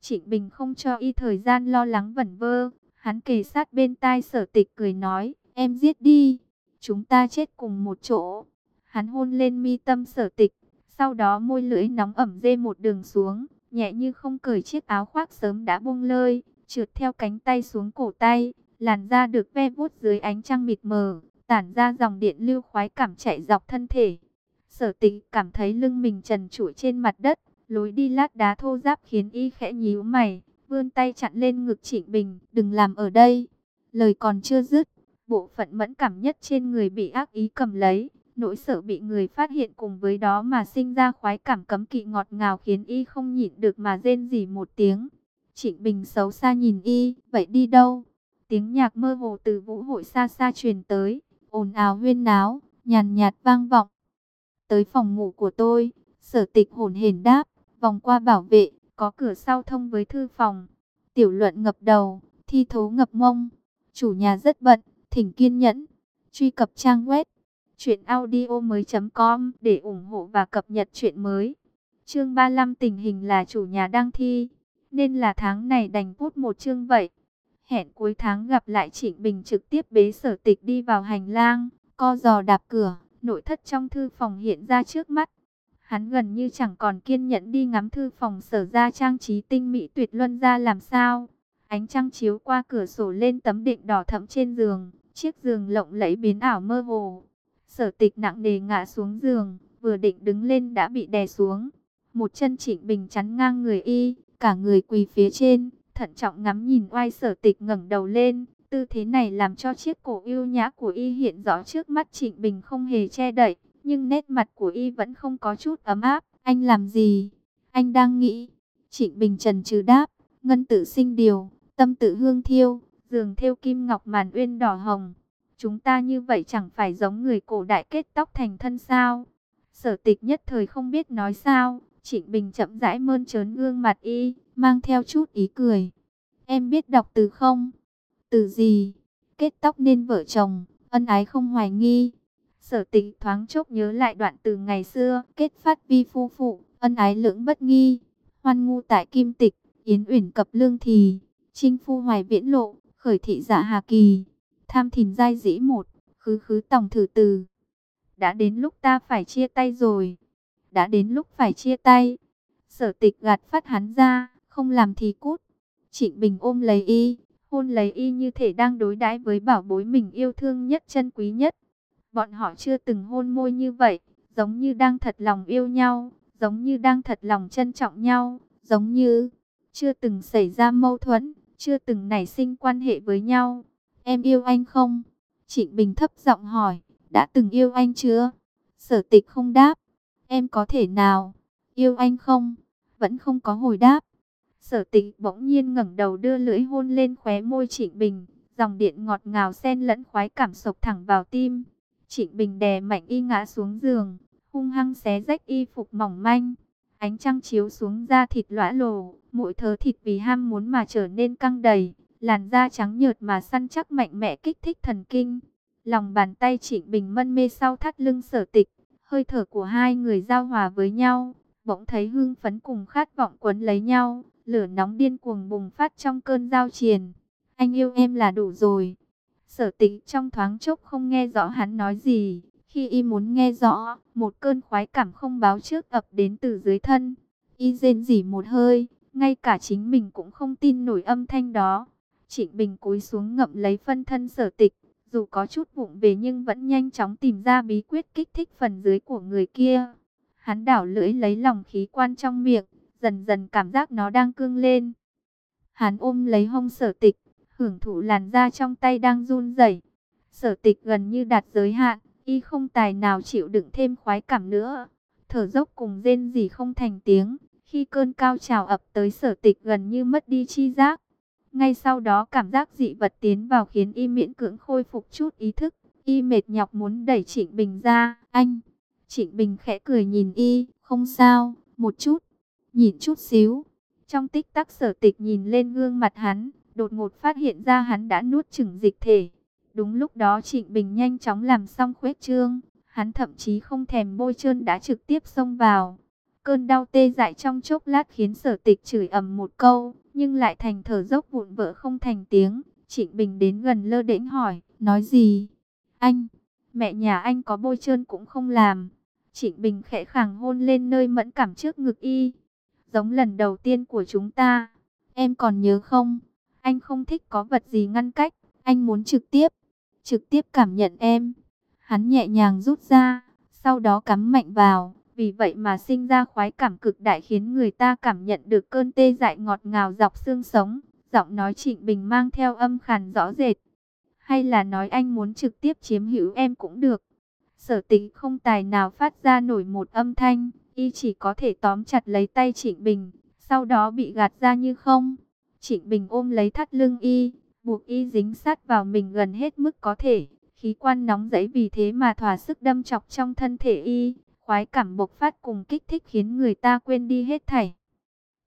Trịnh Bình không cho y thời gian lo lắng vẩn vơ, hắn kề sát bên tai sở tịch cười nói, em giết đi, chúng ta chết cùng một chỗ. Hắn hôn lên mi tâm sở tịch, sau đó môi lưỡi nóng ẩm dê một đường xuống, nhẹ như không cởi chiếc áo khoác sớm đã buông lơi, trượt theo cánh tay xuống cổ tay, làn da được ve vuốt dưới ánh trăng mịt mờ, tản ra dòng điện lưu khoái cảm chạy dọc thân thể. Sở tịch cảm thấy lưng mình trần trụi trên mặt đất, lối đi lát đá thô ráp khiến y khẽ nhíu mày, vươn tay chặn lên ngực Trịnh Bình, đừng làm ở đây. Lời còn chưa dứt, bộ phận mẫn cảm nhất trên người bị ác ý cầm lấy, nỗi sợ bị người phát hiện cùng với đó mà sinh ra khoái cảm cấm kỵ ngọt ngào khiến y không nhịn được mà rên rỉ một tiếng. Trịnh Bình xấu xa nhìn y, vậy đi đâu? Tiếng nhạc mơ hồ từ vũ hội xa xa truyền tới, ồn ào huyên náo, nhàn nhạt vang vọng. Tới phòng ngủ của tôi, sở tịch hồn hển đáp, vòng qua bảo vệ, có cửa sau thông với thư phòng. Tiểu luận ngập đầu, thi thố ngập mông. Chủ nhà rất bận, thỉnh kiên nhẫn. Truy cập trang web truyệnaudiomoi.com để ủng hộ và cập nhật truyện mới. Chương 35 tình hình là chủ nhà đang thi, nên là tháng này đành bút một chương vậy. Hẹn cuối tháng gặp lại Trịnh Bình trực tiếp bế sở tịch đi vào hành lang, co giò đạp cửa, nội thất trong thư phòng hiện ra trước mắt. Hắn gần như chẳng còn kiên nhẫn đi ngắm thư phòng sở ra trang trí tinh mỹ tuyệt luân ra làm sao. Ánh trăng chiếu qua cửa sổ lên tấm đệm đỏ thẫm trên giường, chiếc giường lộng lẫy biến ảo mơ hồ. Sở tịch nặng nề ngã xuống giường, vừa định đứng lên đã bị đè xuống. Một chân trịnh bình chắn ngang người y, cả người quỳ phía trên, thận trọng ngắm nhìn oai sở tịch ngẩng đầu lên. Tư thế này làm cho chiếc cổ yêu nhã của y hiện rõ trước mắt trịnh bình không hề che đậy, nhưng nét mặt của y vẫn không có chút ấm áp. Anh làm gì? Anh đang nghĩ. Trịnh Bình Trần trừ đáp, ngân tự sinh điều, tâm tự hương thiêu, giường theo kim ngọc màn uyên đỏ hồng. Chúng ta như vậy chẳng phải giống người cổ đại kết tóc thành thân sao? Sở tịch nhất thời không biết nói sao, Trịnh Bình chậm rãi mơn trớn gương mặt y, mang theo chút ý cười. Em biết đọc từ không? Từ gì? Kết tóc nên vợ chồng, ân ái không hoài nghi. Sở tịch thoáng chốc nhớ lại đoạn từ ngày xưa, kết phát vi phu phụ, ân ái lưỡng bất nghi. Hoan ngu tại kim tịch, yến uyển cập lương thì, trinh phu hoài viễn lộ, khởi thị dạ hà kỳ. Tham thìn dai dĩ một, khứ khứ tổng thử từ. Đã đến lúc ta phải chia tay rồi. Đã đến lúc phải chia tay. Sở tịch gạt phát hắn ra, không làm thì cút. Trịnh Bình ôm lấy y, hôn lấy y như thể đang đối đãi với bảo bối mình yêu thương nhất chân quý nhất. Bọn họ chưa từng hôn môi như vậy, giống như đang thật lòng yêu nhau, giống như đang thật lòng trân trọng nhau, giống như chưa từng xảy ra mâu thuẫn, chưa từng nảy sinh quan hệ với nhau. Em yêu anh không? Trịnh Bình thấp giọng hỏi, đã từng yêu anh chưa? Sở tịch không đáp. Em có thể nào? Yêu anh không? Vẫn không có hồi đáp. Sở tịch bỗng nhiên ngẩng đầu đưa lưỡi hôn lên khóe môi Trịnh Bình. Dòng điện ngọt ngào xen lẫn khoái cảm sộc thẳng vào tim. Trịnh Bình đè mạnh y ngã xuống giường, hung hăng xé rách y phục mỏng manh. Ánh trăng chiếu xuống da thịt lõa lồ, mỗi thớ thịt vì ham muốn mà trở nên căng đầy, làn da trắng nhợt mà săn chắc mạnh mẽ kích thích thần kinh. Lòng bàn tay Trịnh Bình mân mê sau thắt lưng sở tịch, hơi thở của hai người giao hòa với nhau, bỗng thấy hương phấn cùng khát vọng quấn lấy nhau, lửa nóng điên cuồng bùng phát trong cơn giao triền. Anh yêu em là đủ rồi. Sở tịch trong thoáng chốc không nghe rõ hắn nói gì. Khi y muốn nghe rõ, một cơn khoái cảm không báo trước ập đến từ dưới thân. Y rên rỉ một hơi, ngay cả chính mình cũng không tin nổi âm thanh đó. Trịnh Bình cúi xuống ngậm lấy phân thân sở tịch. Dù có chút vụng về nhưng vẫn nhanh chóng tìm ra bí quyết kích thích phần dưới của người kia. Hắn đảo lưỡi lấy lòng khí quan trong miệng, dần dần cảm giác nó đang cương lên. Hắn ôm lấy hông sở tịch, hưởng thụ làn da trong tay đang run rẩy. Sở tịch gần như đạt giới hạn, y không tài nào chịu đựng thêm khoái cảm nữa. Thở dốc cùng rên gì không thành tiếng, khi cơn cao trào ập tới sở tịch gần như mất đi chi giác. Ngay sau đó cảm giác dị vật tiến vào khiến y miễn cưỡng khôi phục chút ý thức. Y mệt nhọc muốn đẩy Trịnh Bình ra. Anh! Trịnh Bình khẽ cười nhìn y. Không sao, một chút. Nhìn chút xíu. Trong tích tắc sở tịch nhìn lên gương mặt hắn. Đột ngột phát hiện ra hắn đã nuốt chửng dịch thể. Đúng lúc đó Trịnh Bình nhanh chóng làm xong khuếch trương. Hắn thậm chí không thèm bôi trơn đã trực tiếp xông vào. Cơn đau tê dại trong chốc lát khiến sở tịch chửi ầm một câu, nhưng lại thành thở dốc vụn vỡ không thành tiếng. Trịnh Bình đến gần lơ đễnh hỏi, nói gì? Anh, Mẹ nhà anh có bôi trơn cũng không làm. Trịnh Bình khẽ khàng hôn lên nơi mẫn cảm trước ngực y. Giống lần đầu tiên của chúng ta. Em còn nhớ không? Anh không thích có vật gì ngăn cách. Anh muốn trực tiếp. Trực tiếp cảm nhận em. Hắn nhẹ nhàng rút ra. Sau đó cắm mạnh vào. Vì vậy mà sinh ra khoái cảm cực đại khiến người ta cảm nhận được cơn tê dại ngọt ngào dọc xương sống. Giọng nói Trịnh Bình mang theo âm khàn rõ rệt. Hay là nói anh muốn trực tiếp chiếm hữu em cũng được. Sở tính không tài nào phát ra nổi một âm thanh. Y chỉ có thể tóm chặt lấy tay Trịnh Bình. Sau đó bị gạt ra như không. Trịnh Bình ôm lấy thắt lưng Y. Buộc Y dính sát vào mình gần hết mức có thể. Khí quan nóng dẫy vì thế mà thỏa sức đâm chọc trong thân thể Y. Khoái cảm bộc phát cùng kích thích khiến người ta quên đi hết thảy.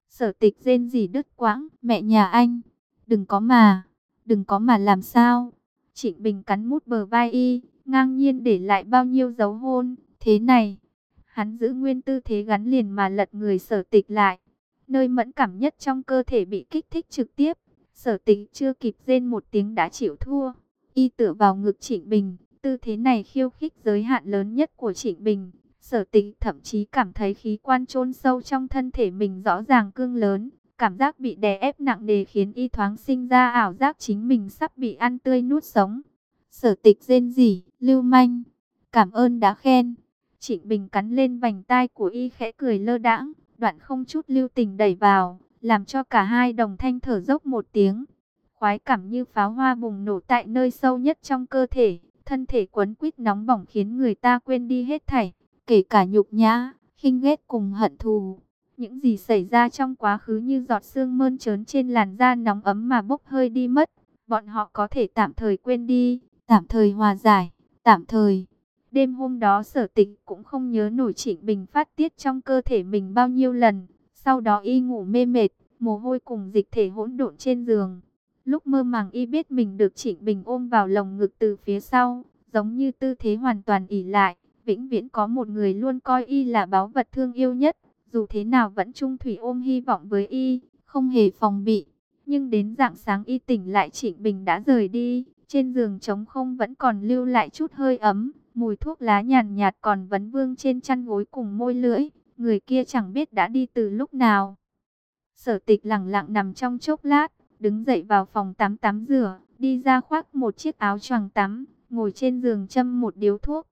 Sở tịch rên gì đứt quãng, mẹ nhà anh, đừng có mà, đừng có mà làm sao. Trịnh Bình cắn mút bờ vai y, ngang nhiên để lại bao nhiêu dấu hôn, thế này. Hắn giữ nguyên tư thế gắn liền mà lật người sở tịch lại. Nơi mẫn cảm nhất trong cơ thể bị kích thích trực tiếp. Sở tịch chưa kịp rên một tiếng đã chịu thua. Y tựa vào ngực Trịnh Bình. Tư thế này khiêu khích giới hạn lớn nhất của Trịnh Bình. Sở tịch thậm chí cảm thấy khí quan chôn sâu trong thân thể mình rõ ràng cương lớn. Cảm giác bị đè ép nặng nề khiến y thoáng sinh ra ảo giác chính mình sắp bị ăn tươi nuốt sống. Sở tịch rên rỉ, lưu manh. Cảm ơn đã khen. Trịnh Bình cắn lên vành tai của y khẽ cười lơ đãng, đoạn không chút lưu tình đẩy vào, làm cho cả hai đồng thanh thở dốc một tiếng. Khoái cảm như pháo hoa bùng nổ tại nơi sâu nhất trong cơ thể, thân thể quấn quýt nóng bỏng khiến người ta quên đi hết thảy kể cả nhục nhã, khinh ghét cùng hận thù. Những gì xảy ra trong quá khứ như giọt sương mơn trớn trên làn da nóng ấm mà bốc hơi đi mất. Bọn họ có thể tạm thời quên đi, tạm thời hòa giải, tạm thời. Đêm hôm đó sở tịch cũng không nhớ nổi trịnh bình phát tiết trong cơ thể mình bao nhiêu lần. Sau đó y ngủ mê mệt, mồ hôi cùng dịch thể hỗn độn trên giường. Lúc mơ màng y biết mình được trịnh bình ôm vào lồng ngực từ phía sau, giống như tư thế hoàn toàn ỉ lại vĩnh viễn có một người luôn coi y là báu vật thương yêu nhất, dù thế nào vẫn trung thủy ôm hy vọng với y, không hề phòng bị. Nhưng đến dạng sáng y tỉnh lại Trịnh Bình đã rời đi, trên giường trống không vẫn còn lưu lại chút hơi ấm, mùi thuốc lá nhàn nhạt còn vấn vương trên chăn gối cùng môi lưỡi, người kia chẳng biết đã đi từ lúc nào. Sở tịch lặng lặng nằm trong chốc lát, đứng dậy vào phòng tắm tắm rửa, đi ra khoác một chiếc áo choàng tắm, ngồi trên giường châm một điếu thuốc,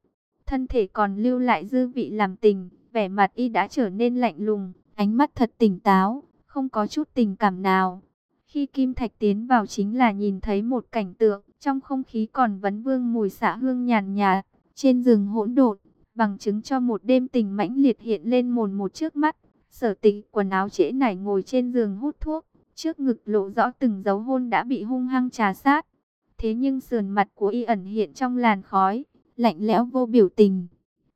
thân thể còn lưu lại dư vị làm tình, vẻ mặt y đã trở nên lạnh lùng, ánh mắt thật tỉnh táo, không có chút tình cảm nào. Khi Kim Thạch tiến vào chính là nhìn thấy một cảnh tượng, trong không khí còn vấn vương mùi xạ hương nhàn nhạt, trên rừng hỗn độn, bằng chứng cho một đêm tình mãnh liệt hiện lên mồn một trước mắt. Sở tịch quần áo trễ nải ngồi trên giường hút thuốc, trước ngực lộ rõ từng dấu hôn đã bị hung hăng trà sát. Thế nhưng sườn mặt của y ẩn hiện trong làn khói, lạnh lẽo vô biểu tình.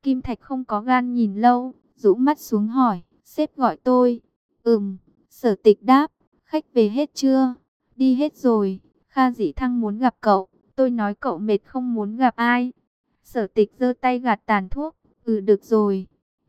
Kim Thạch không có gan nhìn lâu, rũ mắt xuống hỏi, sếp gọi tôi. Ừm, sở tịch đáp, khách về hết chưa? Đi hết rồi, Kha dĩ thăng muốn gặp cậu, tôi nói cậu mệt không muốn gặp ai. Sở tịch giơ tay gạt tàn thuốc, ừ được rồi.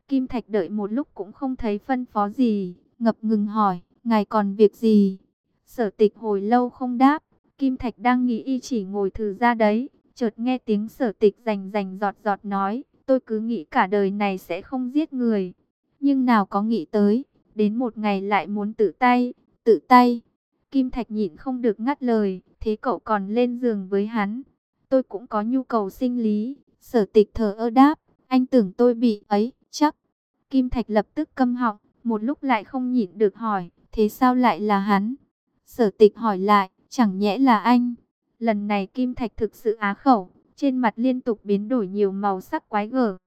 Kim Thạch đợi một lúc cũng không thấy phân phó gì, ngập ngừng hỏi, ngài còn việc gì? Sở tịch hồi lâu không đáp, Kim Thạch đang nghĩ y chỉ ngồi thử ra đấy, Chợt nghe tiếng sở tịch rành rành giọt giọt nói, tôi cứ nghĩ cả đời này sẽ không giết người. Nhưng nào có nghĩ tới, đến một ngày lại muốn tự tay, tự tay. Kim Thạch nhịn không được ngắt lời, thế cậu còn lên giường với hắn. Tôi cũng có nhu cầu sinh lý, sở tịch thở ơ đáp, anh tưởng tôi bị ấy, chắc. Kim Thạch lập tức câm họng, một lúc lại không nhịn được hỏi, thế sao lại là hắn? Sở tịch hỏi lại, chẳng nhẽ là anh? Lần này Kim Thạch thực sự á khẩu, trên mặt liên tục biến đổi nhiều màu sắc quái gở.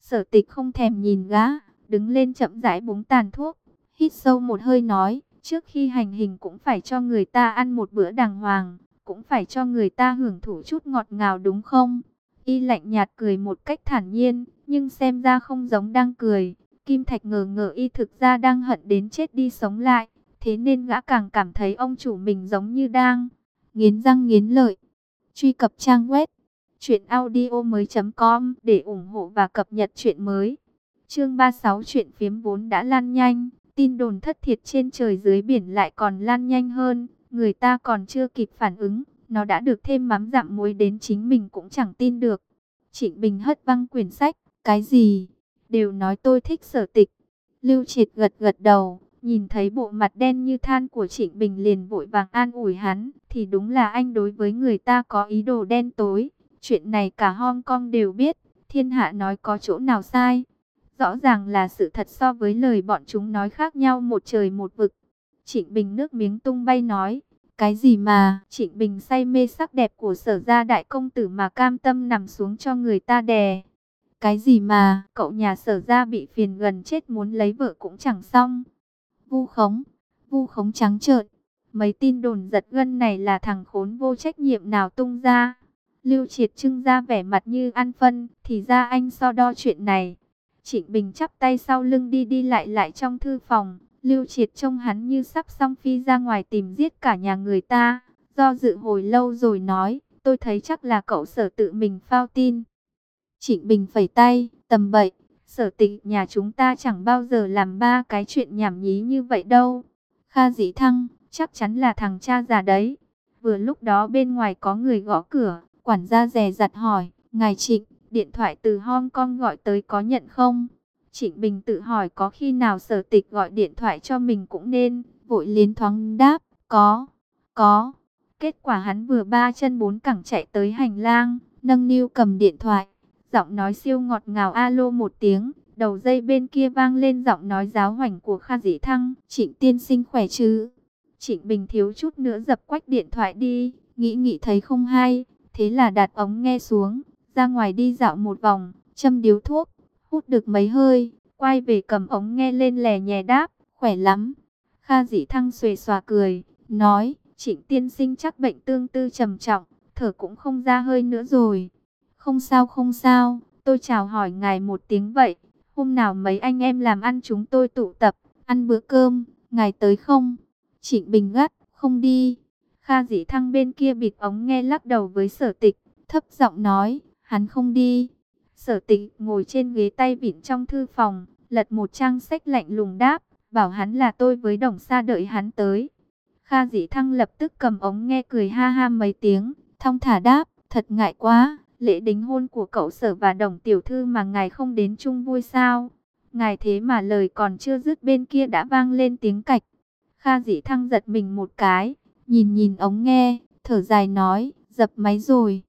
Sở tịch không thèm nhìn gã, đứng lên chậm rãi búng tàn thuốc, hít sâu một hơi nói, trước khi hành hình cũng phải cho người ta ăn một bữa đàng hoàng, cũng phải cho người ta hưởng thụ chút ngọt ngào đúng không? Y lạnh nhạt cười một cách thản nhiên, nhưng xem ra không giống đang cười. Kim Thạch ngờ ngờ y thực ra đang hận đến chết đi sống lại, thế nên gã càng cảm thấy ông chủ mình giống như đang nghiến răng nghiến lợi. Truy cập trang web truyệnaudiomoi.com để ủng hộ và cập nhật truyện mới. Chương 36 truyện phiếm vốn đã lan nhanh, tin đồn thất thiệt trên trời dưới biển lại còn lan nhanh hơn, người ta còn chưa kịp phản ứng, nó đã được thêm mắm dặm muối đến chính mình cũng chẳng tin được. Trịnh Bình hất văng quyển sách, cái gì? Đều nói tôi thích sở tịch. Lưu Triệt gật gật đầu, nhìn thấy bộ mặt đen như than của Trịnh Bình liền vội vàng an ủi hắn, thì đúng là anh đối với người ta có ý đồ đen tối. Chuyện này cả Hong Kong đều biết, thiên hạ nói có chỗ nào sai. Rõ ràng là sự thật so với lời bọn chúng nói khác nhau một trời một vực. Trịnh Bình nước miếng tung bay nói, cái gì mà Trịnh Bình say mê sắc đẹp của sở gia đại công tử mà cam tâm nằm xuống cho người ta đè. Cái gì mà cậu nhà sở gia bị phiền gần chết muốn lấy vợ cũng chẳng xong. Vu khống, vu khống trắng trợn. Mấy tin đồn giật gân này là thằng khốn vô trách nhiệm nào tung ra. Lưu Triệt trưng ra vẻ mặt như ăn phân, thì ra anh so đo chuyện này. Trịnh Bình chắp tay sau lưng đi đi lại lại trong thư phòng. Lưu Triệt trông hắn như sắp xong phi ra ngoài tìm giết cả nhà người ta. Do dự hồi lâu rồi nói, tôi thấy chắc là cậu sở tự mình phao tin. Trịnh Bình phẩy tay, tầm bậy, sở tịch nhà chúng ta chẳng bao giờ làm ba cái chuyện nhảm nhí như vậy đâu. Kha dĩ thăng, chắc chắn là thằng cha già đấy. Vừa lúc đó bên ngoài có người gõ cửa, quản gia rè rặt hỏi, ngài Trịnh, điện thoại từ Hong Kong gọi tới có nhận không? Trịnh Bình tự hỏi có khi nào sở tịch gọi điện thoại cho mình cũng nên, vội liến thoáng đáp, có, có. Kết quả hắn vừa ba chân bốn cẳng chạy tới hành lang, nâng niu cầm điện thoại, giọng nói siêu ngọt ngào alo một tiếng, đầu dây bên kia vang lên giọng nói giáo hoành của Kha Dĩ Thăng, Trịnh tiên sinh khỏe chứ? Trịnh Bình thiếu chút nữa dập quách điện thoại đi, nghĩ nghĩ thấy không hay, thế là đặt ống nghe xuống, ra ngoài đi dạo một vòng, châm điếu thuốc, hút được mấy hơi, quay về cầm ống nghe lên lè nhè đáp, khỏe lắm. Kha Dĩ Thăng xuề xòa cười, nói, Trịnh tiên sinh chắc bệnh tương tư trầm trọng, thở cũng không ra hơi nữa rồi. Không sao không sao, tôi chào hỏi ngài một tiếng vậy. Hôm nào mấy anh em làm ăn chúng tôi tụ tập, ăn bữa cơm, ngài tới không? Trịnh Bình gắt, không đi. Kha dĩ thăng bên kia bịt ống nghe lắc đầu với sở tịch, thấp giọng nói, hắn không đi. Sở tịch ngồi trên ghế tay vịn trong thư phòng, lật một trang sách lạnh lùng đáp, bảo hắn là tôi với đồng xa đợi hắn tới. Kha dĩ thăng lập tức cầm ống nghe cười ha ha mấy tiếng, thong thả đáp, thật ngại quá. Lễ đính hôn của cậu sở và đồng tiểu thư mà ngài không đến chung vui sao? Ngài thế mà lời còn chưa dứt bên kia đã vang lên tiếng cạch. Kha dĩ thăng giật mình một cái, nhìn nhìn ống nghe, thở dài nói, dập máy rồi.